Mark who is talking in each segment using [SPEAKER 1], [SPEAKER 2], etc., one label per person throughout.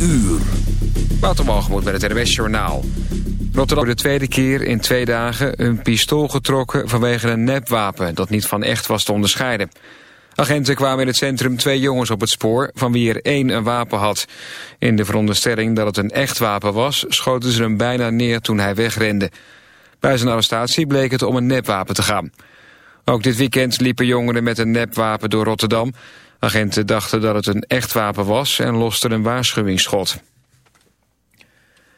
[SPEAKER 1] uur.
[SPEAKER 2] Waterwalgemoed met het RWS Journaal. Rotterdam voor de tweede keer in twee dagen een pistool getrokken vanwege een nepwapen dat niet van echt was te onderscheiden. Agenten kwamen in het centrum twee jongens op het spoor, van wie er één een wapen had. In de veronderstelling dat het een echt wapen was, schoten ze hem bijna neer toen hij wegrende. Bij zijn arrestatie bleek het om een nepwapen te gaan. Ook dit weekend liepen jongeren met een nepwapen door Rotterdam. Agenten dachten dat het een echt wapen was en losten een waarschuwingsschot.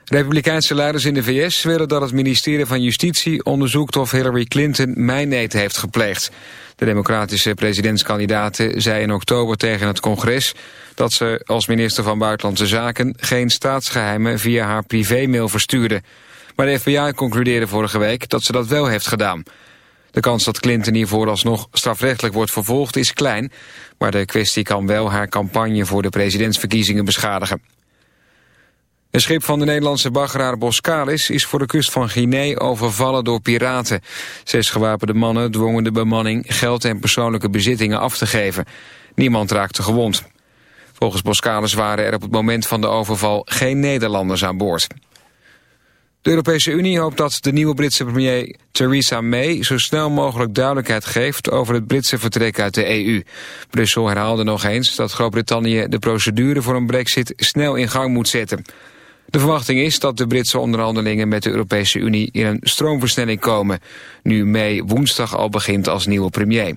[SPEAKER 2] Republikeinse leiders in de VS willen dat het ministerie van Justitie onderzoekt of Hillary Clinton mijnheid heeft gepleegd. De democratische presidentskandidaat zei in oktober tegen het congres dat ze als minister van Buitenlandse Zaken geen staatsgeheimen via haar privémail verstuurde. Maar de FBI concludeerde vorige week dat ze dat wel heeft gedaan. De kans dat Clinton hiervoor alsnog strafrechtelijk wordt vervolgd is klein, maar de kwestie kan wel haar campagne voor de presidentsverkiezingen beschadigen. Een schip van de Nederlandse baggeraar Boskalis is voor de kust van Guinea overvallen door piraten. Zes gewapende mannen dwongen de bemanning geld en persoonlijke bezittingen af te geven. Niemand raakte gewond. Volgens Boskalis waren er op het moment van de overval geen Nederlanders aan boord. De Europese Unie hoopt dat de nieuwe Britse premier Theresa May zo snel mogelijk duidelijkheid geeft over het Britse vertrek uit de EU. Brussel herhaalde nog eens dat Groot-Brittannië de procedure voor een brexit snel in gang moet zetten. De verwachting is dat de Britse onderhandelingen met de Europese Unie in een stroomversnelling komen, nu May woensdag al begint als nieuwe premier.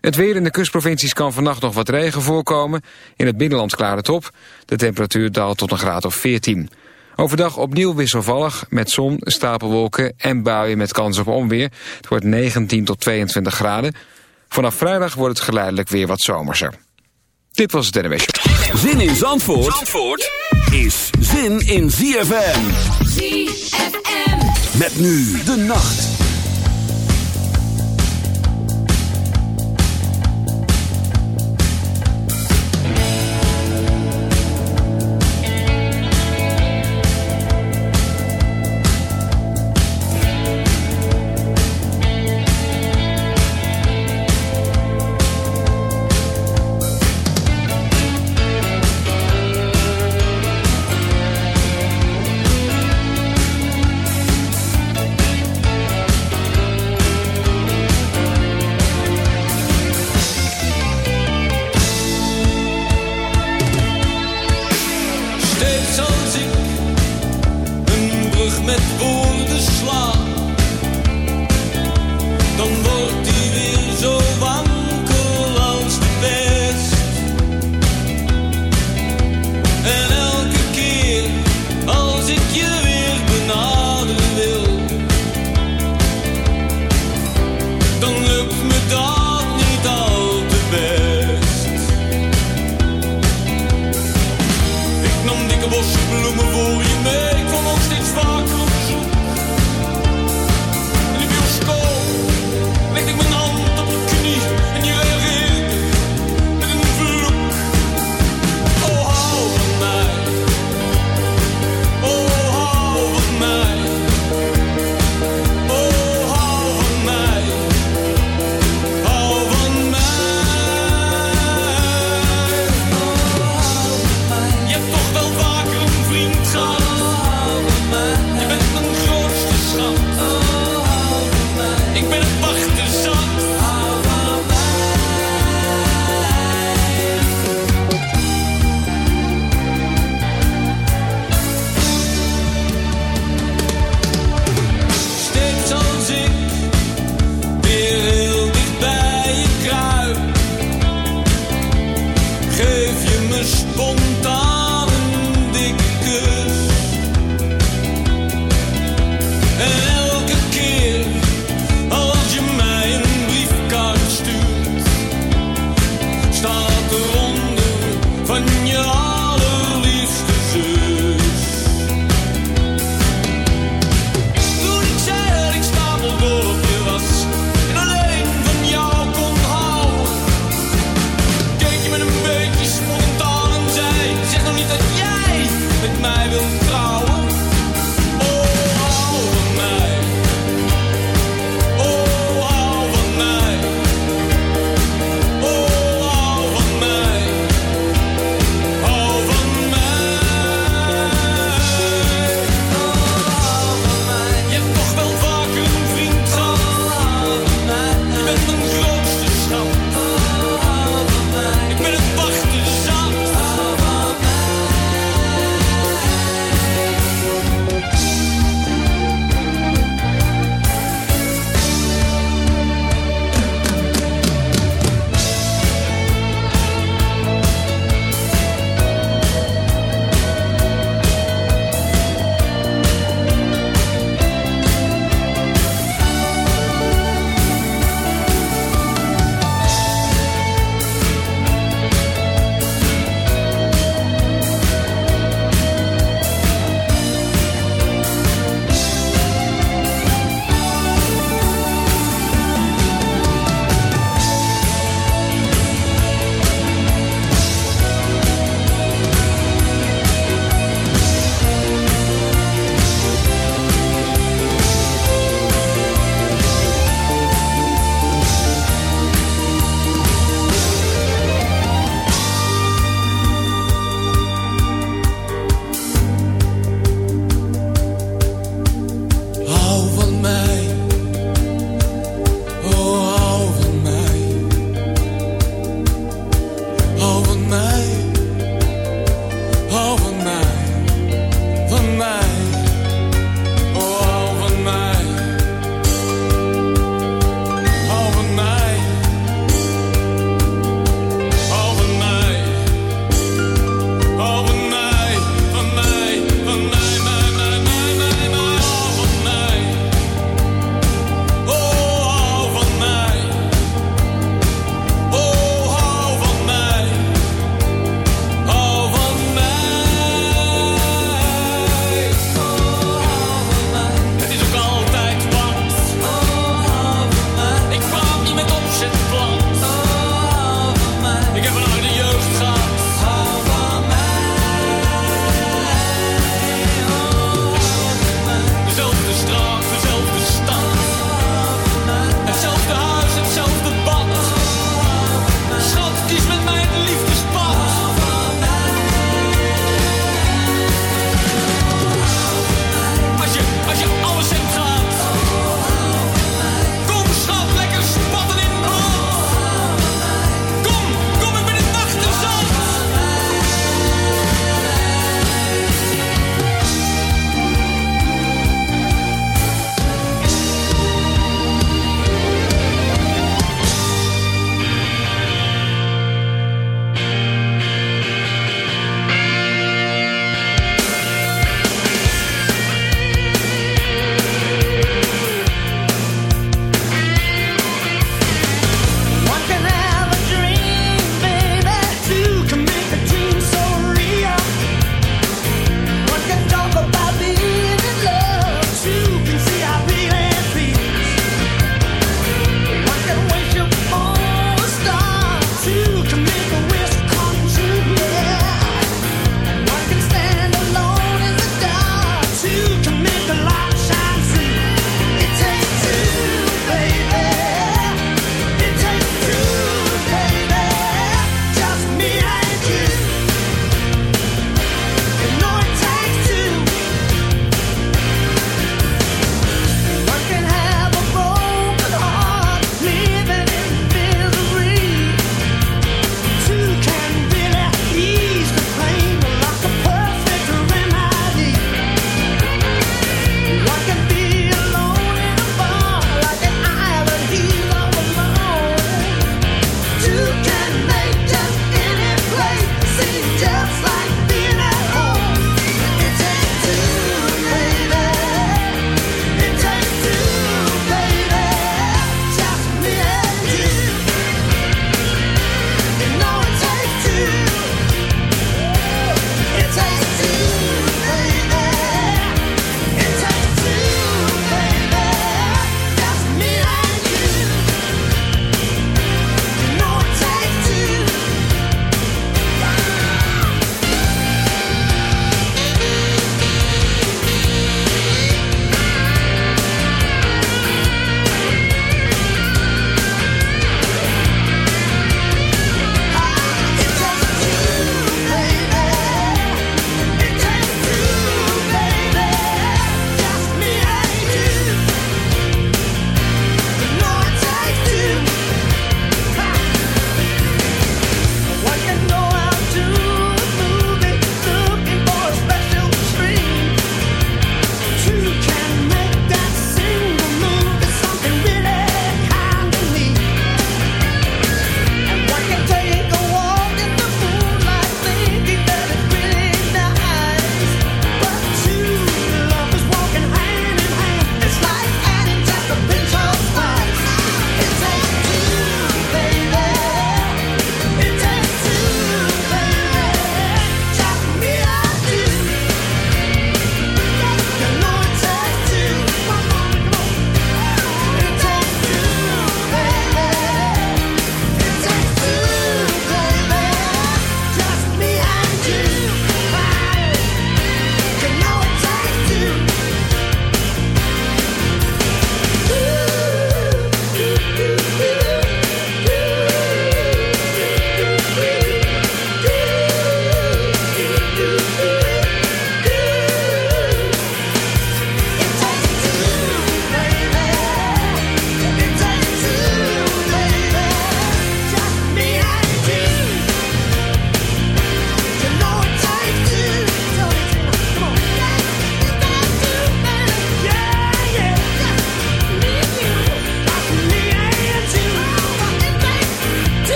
[SPEAKER 2] Het weer in de kustprovincies kan vannacht nog wat regen voorkomen. In het binnenland klaart het op. De temperatuur daalt tot een graad of 14. Overdag opnieuw wisselvallig met zon, stapelwolken en buien met kans op onweer. Het wordt 19 tot 22 graden. Vanaf vrijdag wordt het geleidelijk weer wat zomerser. Dit was het NWS.
[SPEAKER 1] Zin in Zandvoort, Zandvoort is zin in ZFM.
[SPEAKER 3] ZFM.
[SPEAKER 1] Met nu de nacht.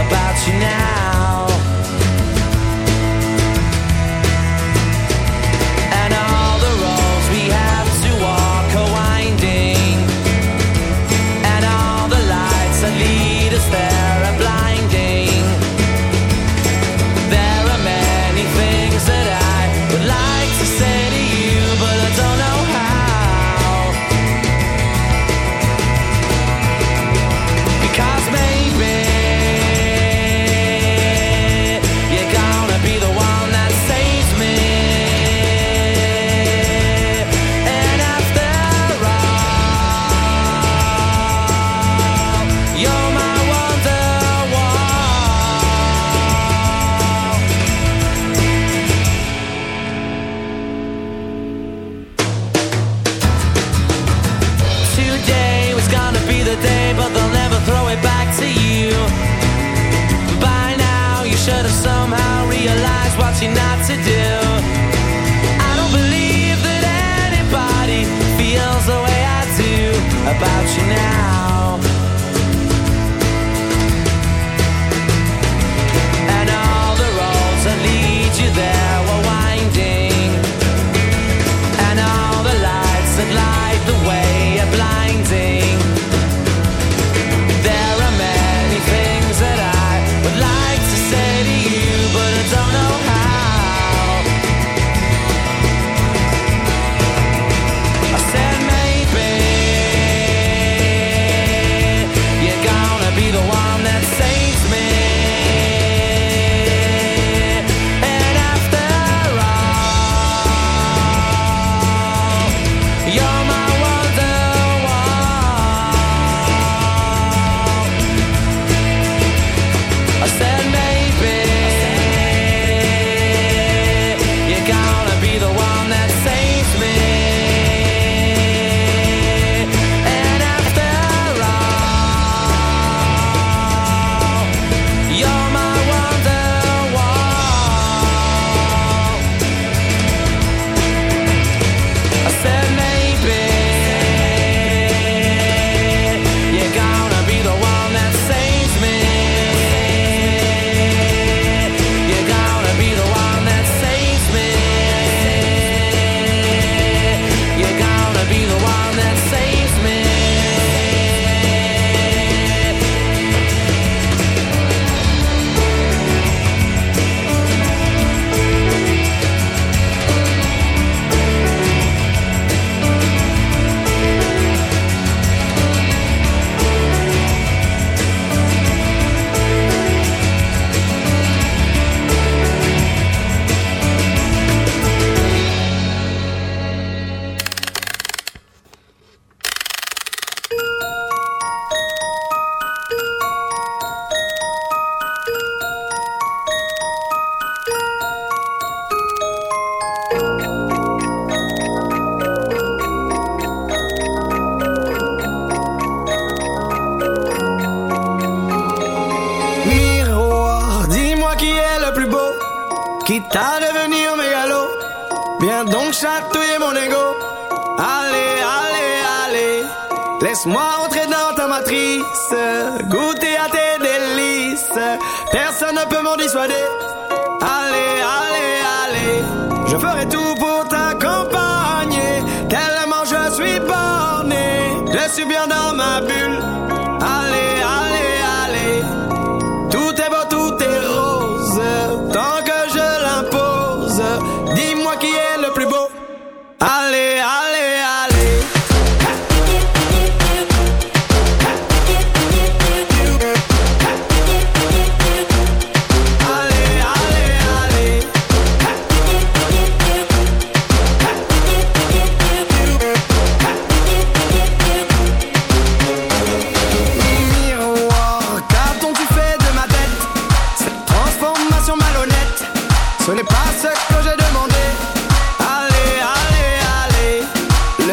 [SPEAKER 3] about you now. somehow realize what you're not to do. I don't believe that anybody feels the way I do about you now. And all the roads that lead you there.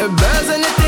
[SPEAKER 4] Le buzz n'était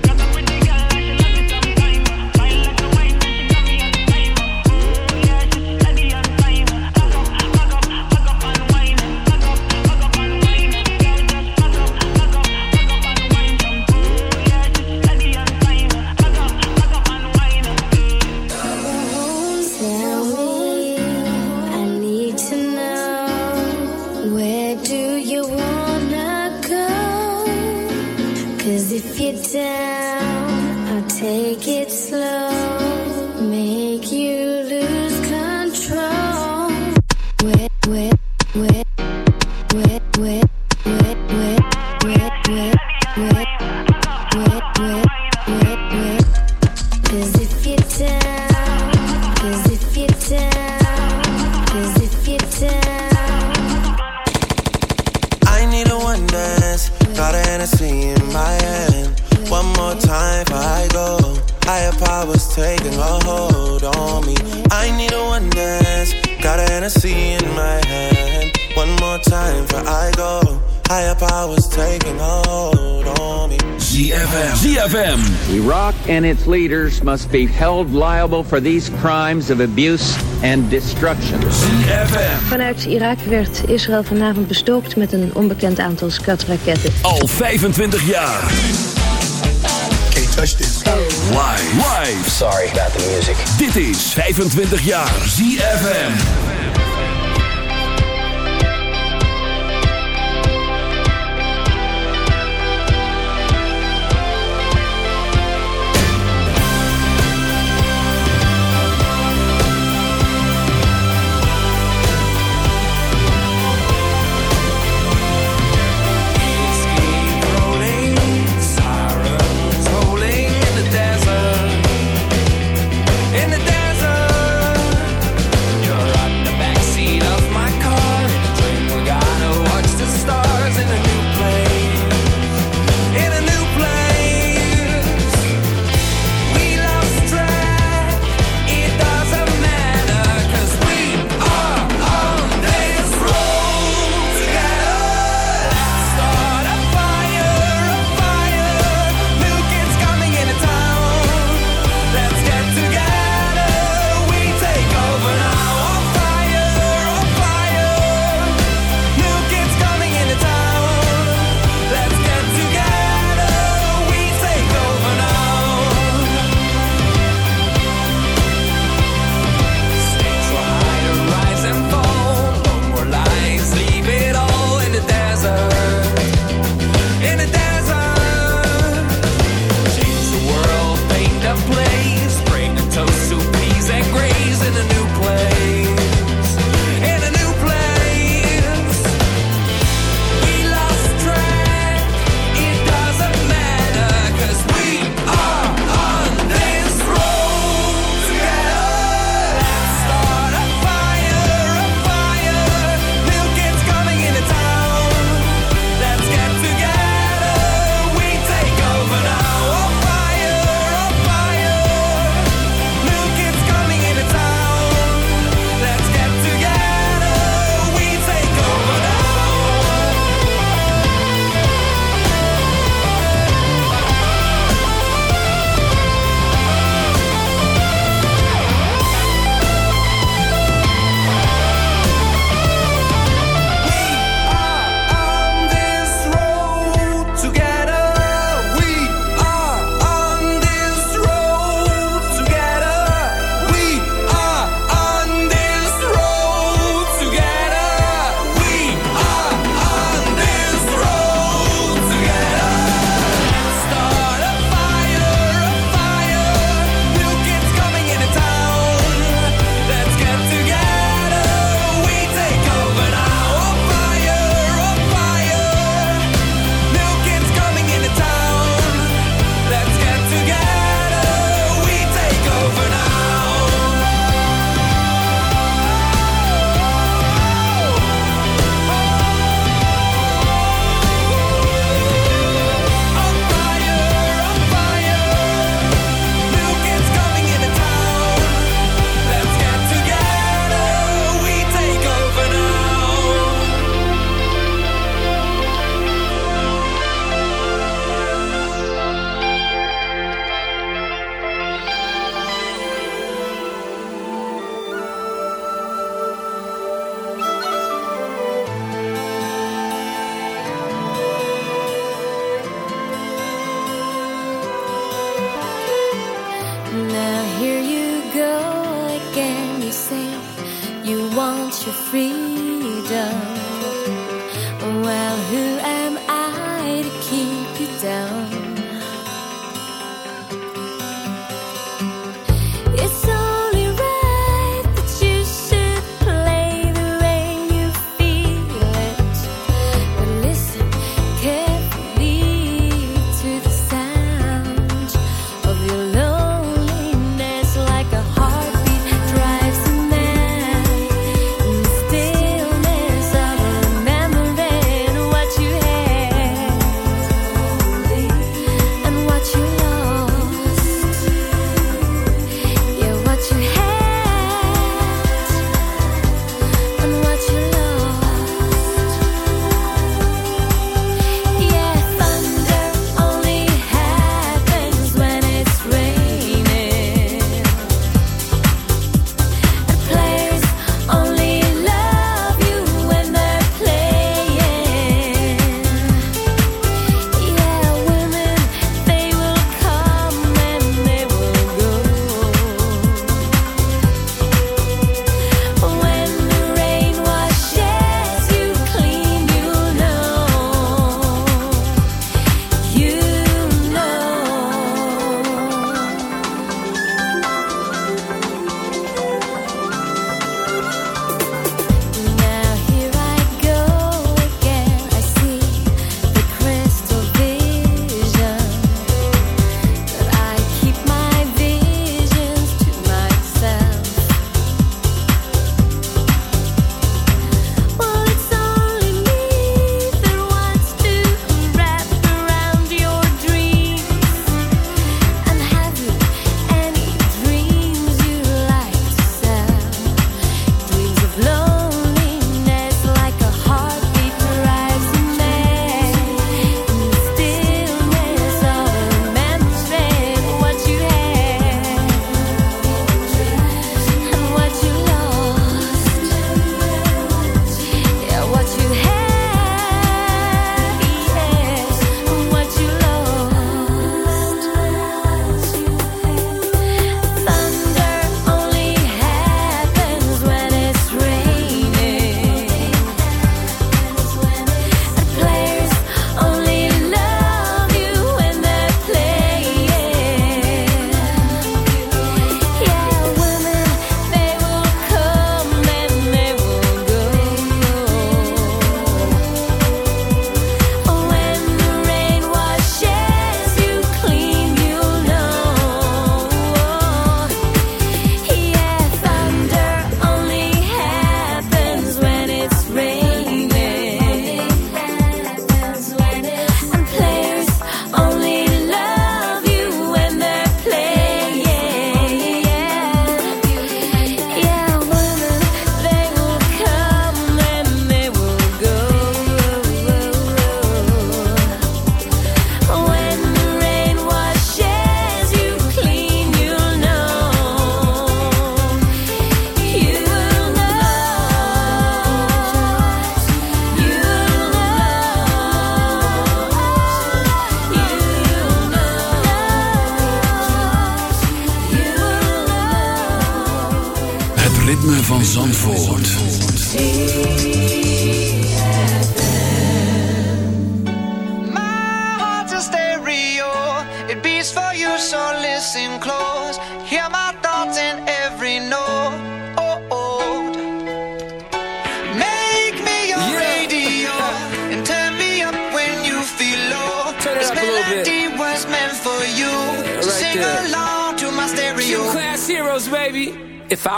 [SPEAKER 5] Taking a hold on me. I need a one dance. Got a Hennessy in my hand. One more time before I go. Higher powers taking a hold on me.
[SPEAKER 1] ZFM. ZFM.
[SPEAKER 6] Iraq and its leaders must be held liable for these crimes of abuse and destruction.
[SPEAKER 1] ZFM.
[SPEAKER 7] Vanuit Irak werd Israël vanavond bestookt met een onbekend aantal skatraketten.
[SPEAKER 1] Al 25 jaar.
[SPEAKER 8] Can't touch this.
[SPEAKER 1] Live. Live.
[SPEAKER 8] Sorry about the music.
[SPEAKER 1] Dit is 25 jaar ZFM.